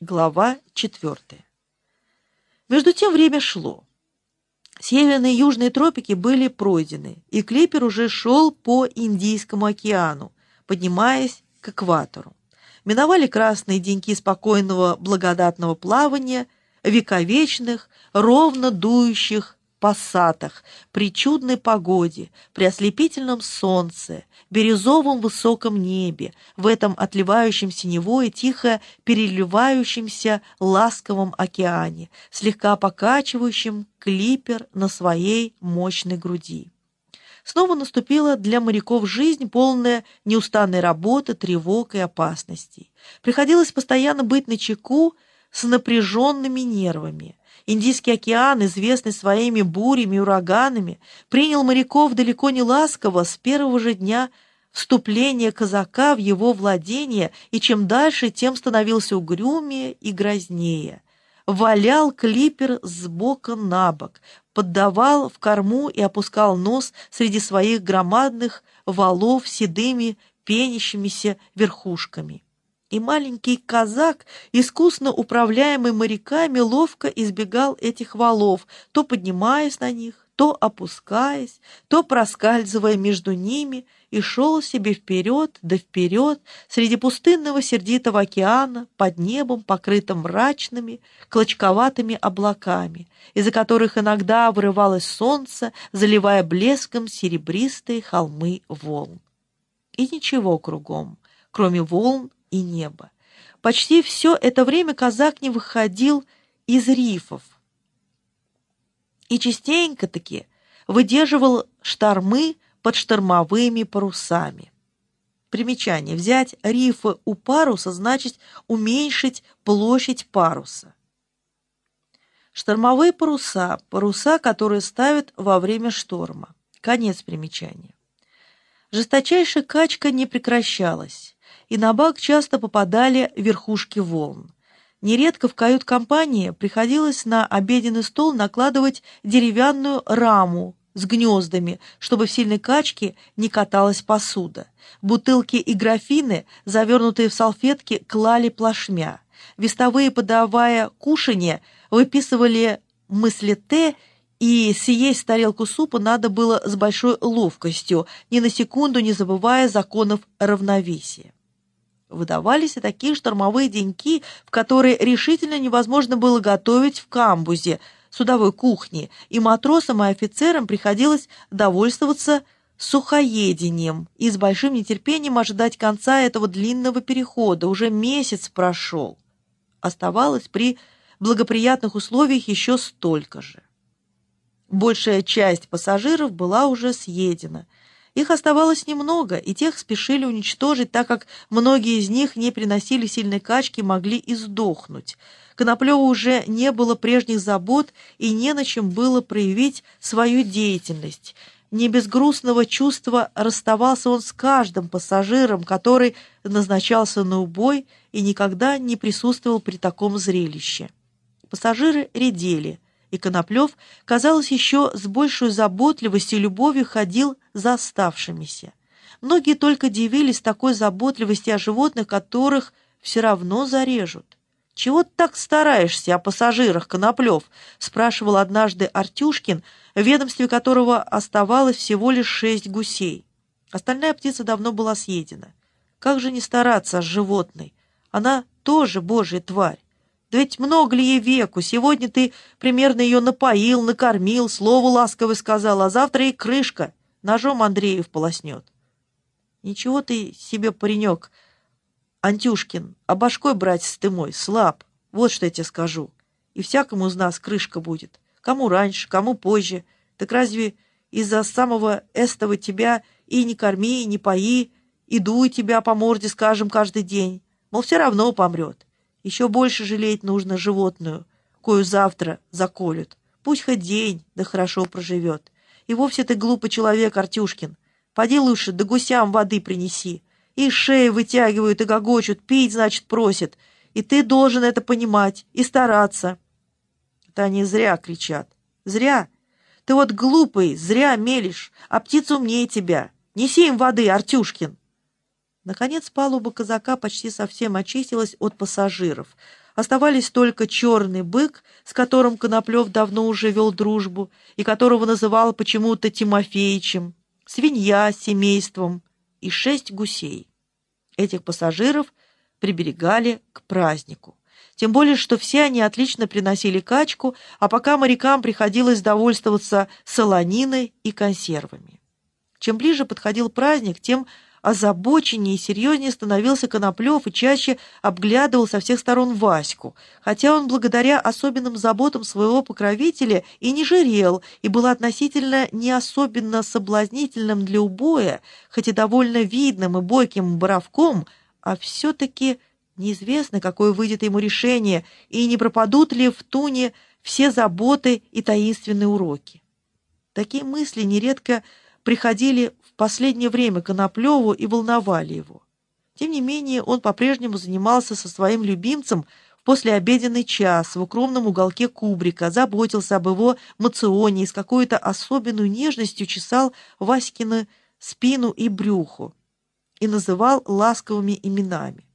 Глава 4. Между тем время шло. Северные и южные тропики были пройдены, и клипер уже шел по Индийскому океану, поднимаясь к экватору. Миновали красные деньки спокойного благодатного плавания, вековечных, ровно дующих пассатах, при чудной погоде, при ослепительном солнце, бирюзовом высоком небе, в этом отливающем синевой, тихо переливающемся ласковом океане, слегка покачивающем клипер на своей мощной груди. Снова наступила для моряков жизнь, полная неустанной работы, тревог и опасностей. Приходилось постоянно быть начеку с напряженными нервами. Индийский океан, известный своими бурями и ураганами, принял моряков далеко не ласково с первого же дня вступления казака в его владение, и чем дальше, тем становился угрюмее и грознее. Валял клипер с бока на бок, поддавал в корму и опускал нос среди своих громадных валов седыми пенящимися верхушками и маленький казак, искусно управляемый моряками, ловко избегал этих валов, то поднимаясь на них, то опускаясь, то проскальзывая между ними, и шел себе вперед да вперед среди пустынного сердитого океана под небом, покрытым мрачными, клочковатыми облаками, из-за которых иногда вырывалось солнце, заливая блеском серебристые холмы волн. И ничего кругом, кроме волн и небо. Почти все это время казак не выходил из рифов и частенько-таки выдерживал штормы под штормовыми парусами. Примечание. Взять рифы у паруса значит уменьшить площадь паруса. Штормовые паруса – паруса, которые ставят во время шторма. Конец примечания. Жесточайшая качка не прекращалась и на бак часто попадали верхушки волн. Нередко в кают-компании приходилось на обеденный стол накладывать деревянную раму с гнездами, чтобы в сильной качке не каталась посуда. Бутылки и графины, завернутые в салфетки, клали плашмя. Вестовые, подавая кушанье, выписывали мысли «Т» и съесть тарелку супа надо было с большой ловкостью, ни на секунду не забывая законов равновесия. Выдавались и такие штормовые деньки, в которые решительно невозможно было готовить в камбузе, судовой кухне, и матросам и офицерам приходилось довольствоваться сухоедением и с большим нетерпением ожидать конца этого длинного перехода. Уже месяц прошел. Оставалось при благоприятных условиях еще столько же. Большая часть пассажиров была уже съедена – их оставалось немного, и тех спешили уничтожить, так как многие из них не приносили сильной качки и могли и сдохнуть. Коноплеву уже не было прежних забот, и не на чем было проявить свою деятельность. Не без грустного чувства расставался он с каждым пассажиром, который назначался на убой и никогда не присутствовал при таком зрелище. Пассажиры редели – и Коноплев, казалось, еще с большей заботливостью и любовью ходил за оставшимися. Многие только дивились такой заботливости о животных, которых все равно зарежут. «Чего ты так стараешься о пассажирах, Коноплев?» — спрашивал однажды Артюшкин, в ведомстве которого оставалось всего лишь шесть гусей. Остальная птица давно была съедена. Как же не стараться о животной? Она тоже божья тварь. Да ведь много ли ей веку? Сегодня ты примерно ее напоил, накормил, слово ласково сказал, а завтра ей крышка. Ножом Андреев полоснет. Ничего ты себе, паренек, Антюшкин, а башкой, братец ты мой, слаб. Вот что я тебе скажу. И всякому из нас крышка будет. Кому раньше, кому позже. Так разве из-за самого эстого тебя и не корми, и не пои, и дуй тебя по морде, скажем, каждый день? Мол, все равно помрет. Еще больше жалеть нужно животную, кою завтра заколют. Пусть хоть день, да хорошо проживет. И вовсе ты глупый человек, Артюшкин. Поди лучше, да гусям воды принеси. И шеи вытягивают и гогочут, пить, значит, просят. И ты должен это понимать и стараться. Это они зря кричат. Зря. Ты вот глупый, зря мелешь, а птица умнее тебя. Неси им воды, Артюшкин. Наконец палуба казака почти совсем очистилась от пассажиров. Оставались только черный бык, с которым Коноплев давно уже вел дружбу и которого называл почему-то Тимофеичем, свинья с семейством и шесть гусей. Этих пассажиров приберегали к празднику. Тем более, что все они отлично приносили качку, а пока морякам приходилось довольствоваться солониной и консервами. Чем ближе подходил праздник, тем озабоченнее и серьезнее становился Коноплев и чаще обглядывал со всех сторон Ваську, хотя он благодаря особенным заботам своего покровителя и не жирел, и был относительно не особенно соблазнительным для убоя, хоть и довольно видным и бойким боровком, а все-таки неизвестно, какое выйдет ему решение, и не пропадут ли в туне все заботы и таинственные уроки. Такие мысли нередко приходили последнее время Коноплеву и волновали его. Тем не менее, он по-прежнему занимался со своим любимцем в послеобеденный час в укромном уголке кубрика, заботился об его мационе и с какой-то особенной нежностью чесал Васькины спину и брюхо и называл ласковыми именами.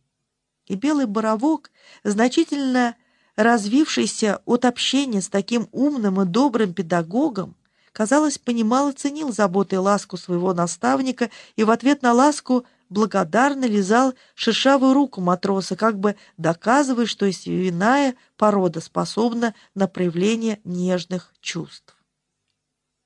И белый боровок, значительно развившийся от общения с таким умным и добрым педагогом, казалось, понимал и ценил заботы и ласку своего наставника и в ответ на ласку благодарно лизал шершавую руку матроса, как бы доказывая, что и свиная порода способна на проявление нежных чувств.